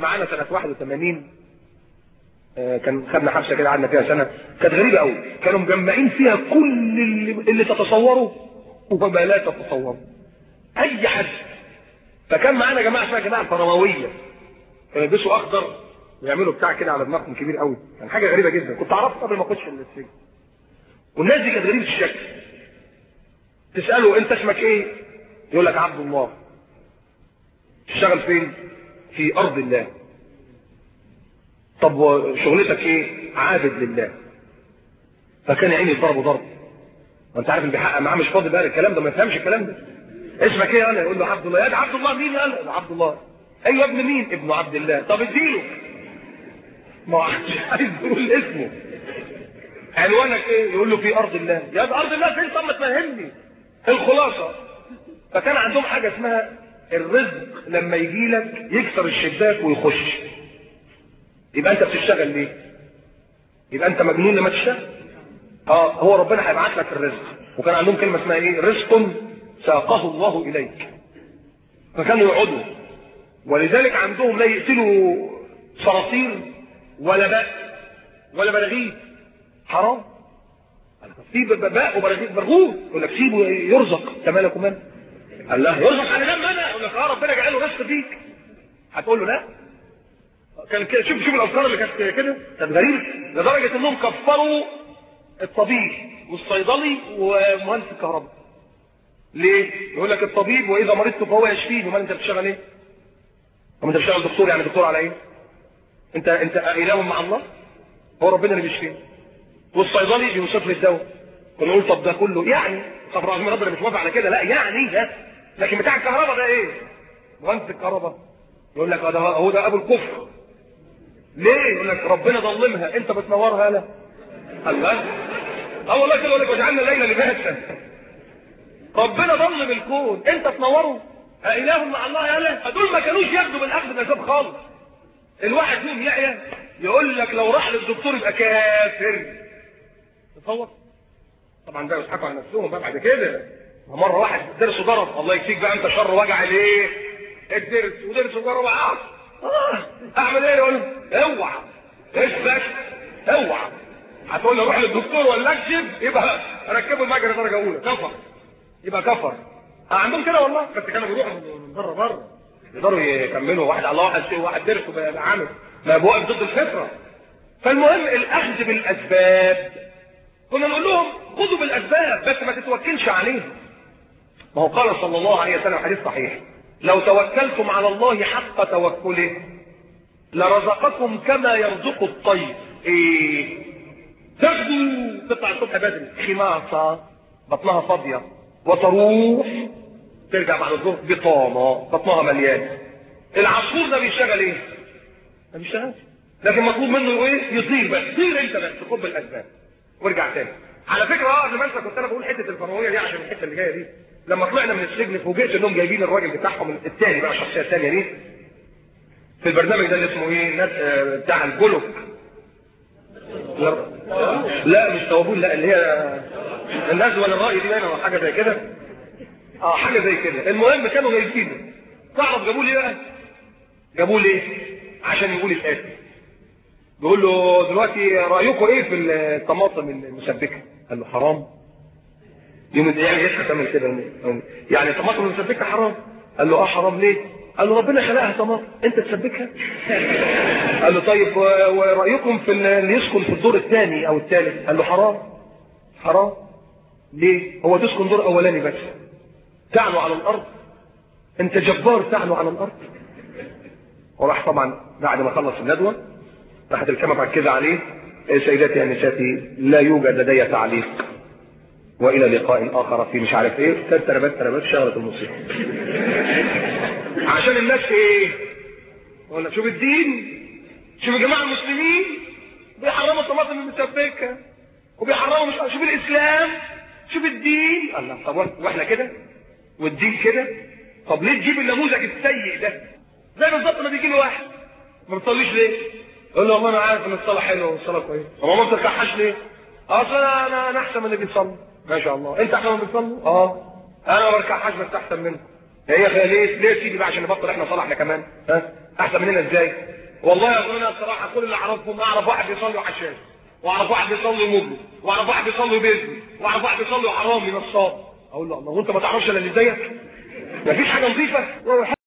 كان معانا سنة 81 آه، كان خدنا حبسه كده قعدنا فيها سنة. كانت غريبة قوي. كانوا مجمعين فيها كل اللي, اللي تتصوره وما لا تتصوره أي حد. فكان معانا جماعة اسمها جماعة الفرماويه كانوا يلبسوا أخضر ويعملوا بتاع كده على دماغهم كبير قوي. كان حاجة غريبة جدا. كنت اعرفها قبل ما أخش السجن والناس دي كانت غريبة الشكل. تسأله أنت اسمك إيه؟ يقول لك عبد الله. تشتغل فين؟ في أرض الله. طب شغلتك إيه؟ عابد لله. فكان عيني يضربه ضرب. وأنت عارف اللي بيحقق معاه مش فاضي بقى الكلام ده ما يفهمش الكلام ده. اسمك إيه؟ أنا يقول له عبد الله. يا عبد الله مين له عبد الله. أيوه ابن مين؟ ابن عبد الله. طب اديله. ما عايز يقول اسمه. عنوانك إيه؟ يقول له في أرض الله. يا أرض الله فين؟ طب ما تفهمني. الخلاصة. فكان عندهم حاجة اسمها الرزق لما يجي لك يكسر الشباك ويخش. يبقى انت بتشتغل ليه؟ يبقى انت مجنون لما تشتغل؟ آه هو ربنا هيبعت لك الرزق. وكان عندهم كلمة اسمها إيه؟ رزق ساقه الله إليك. فكانوا يقعدوا. ولذلك عندهم لا يقتلوا صراصير ولا باء ولا براغيث حرام. في باء وبراغيث برغوث يقول لك سيبه يرزق. أنت. مالك ومال قال له يرزق على دم أنا يقول لك آه ربنا جعله رزق فيك. هتقول له لا. كان كده شوف شوف الأفكار اللي كانت كده. كانت غريبه لدرجة إنهم كفروا الطبيب والصيدلي ومهندس الكهرباء. ليه؟ يقول لك الطبيب وإذا مرضت فهو يشفيني أمال أنت بتشتغل إيه؟ طب أنت بتشتغل دكتور؟ يعني دكتور على إيه؟ أنت أنت إله مع الله؟ هو ربنا اللي بيشفيني والصيدلي بيوصف لي الدواء. كنا نقول طب ده كله يعني. طب رغم ربنا مش موافق على كده. لا يعني ها لكن بتاع الكهرباء ده إيه؟ مهندس الكهرباء. يقول لك ده هو ده أبو الكفر. ليه؟ يقول لك ربنا ظلمها. انت بتنورها لا الله أه والله كده يقول لك وجعلنا الليل لباسا. ربنا ظلم الكون. انت تنوره. اله مع الله يالا دول ما كانوش ياخدوا بالأخذ بالاسباب خالص. الواحد فيهم يعيا. يقول لك لو راح للدكتور يبقى كافر. تصور؟ طبعا ده يضحكوا على نفسهم. بقى بعد كده. مرة واحد درسه ضرب. الله يكفيك بقى أنت شر وجع ليه؟ الدرس ودرس ضرب آه. أعمل إيه؟ يقول أوعى. بس؟ أوعى. هتقول له روح للدكتور ولا أكشف؟ يبقى ركبوا المجرى درجة أولى. كفر. يبقى كفر. عندهم كده والله؟ بس كانوا بيروحوا من بره بره. يقدروا يكملوا واحد على واحد شيء واحد بقى عامل. ما بوقف ضد الفطرة. فالمهم الأخذ بالأسباب. كنا نقول لهم خذوا بالأسباب بس ما تتوكلش عليهم. ما هو قال صلى الله عليه وسلم حديث صحيح. لو توكلتم على الله حق توكله لرزقكم كما يرزق الطير إيه. تغدو تطلع الصبح بدري. خماصة بطنها فاضية. وتروح ترجع بعد الظهر بطانة بطنها مليان. العصفور ده بيشتغل إيه؟ ما بيشتغلش. لكن مطلوب منه إيه؟ يطير بس. طير أنت بس خد بالاسباب وارجع تاني. على فكرة آه انسى كنت أنا بقول حتة الفرويه دي عشان الحتة اللي جاية دي. لما طلعنا من السجن فوجئت انهم جايبين الراجل بتاعهم الثاني بقى الشخصية الثانية دي. في البرنامج ده اللي اسمه إيه؟ آه، بتاع الجلوك لا, مش توابون لا اللي هي النزوه للراي دي باينه أو حاجة زي كده. آه حاجة زي كده. المهم كانوا جايبينه تعرف جابوه ليه بقى؟ جابوه ليه؟ عشان يقول الآتي. بيقول له دلوقتي رأيكم إيه في الطماطم المسبكة؟ قال له حرام. يعني إيش تعمل كده. يعني الطماطم المسبكه حرام؟ قال له آه حرام ليه؟ قال له ربنا خلقها طماطم أنت تسبكها؟ قال له طيب ورأيكم في اللي يسكن في الدور الثاني أو الثالث؟ قال له حرام. حرام. ليه؟ هو تسكن دور أولاني بس. تعلو على الأرض. أنت جبار تعلو على الأرض. وراح طبعا بعد ما خلص الندوة راحت الكاميرا كده عليه. إيه سيداتي انساتي لا يوجد لدي تعليق. وإلى لقاء آخر في مش عارف إيه. تربت تربت شغلة الموسيقى. عشان الناس إيه؟ ولا شوف الدين؟ شوف يا جماعة المسلمين بيحرموا الطماطم المسبكه وبيحرموا مش شوف الإسلام شوف الدين. الله طب وإحنا كده؟ والدين كده؟ طب ليه تجيب النموذج السيء ده؟ زي بالظبط ما بيجي له واحد. ما بتصليش ليه؟ يقول له والله أنا عارف إن الصلاة حلوة والصلاة كويسة. طب ما بتركعهاش ليه؟ أصل أنا أنا أحسن من اللي بيصلي. ما شاء الله. انت اللي بيصلي آه. أنا ما بركعهاش بس أحسن منه. هي ليه ليه سيدي بقى عشان نبطل إحنا صلاه إحنا كمان؟ ها؟ أحسن مننا إزاي؟ والله يا اخوانا الصراحة كل اللي أعرفهم أعرف واحد بيصلي عشان وأعرف واحد بيصلي مجرم وأعرف واحد بيصلي بيزني وأعرف واحد بيصلي حرامي نصاب. أقول له الله وأنت ما تعرفش إلا اللي زيك؟ مفيش حاجة نظيفة؟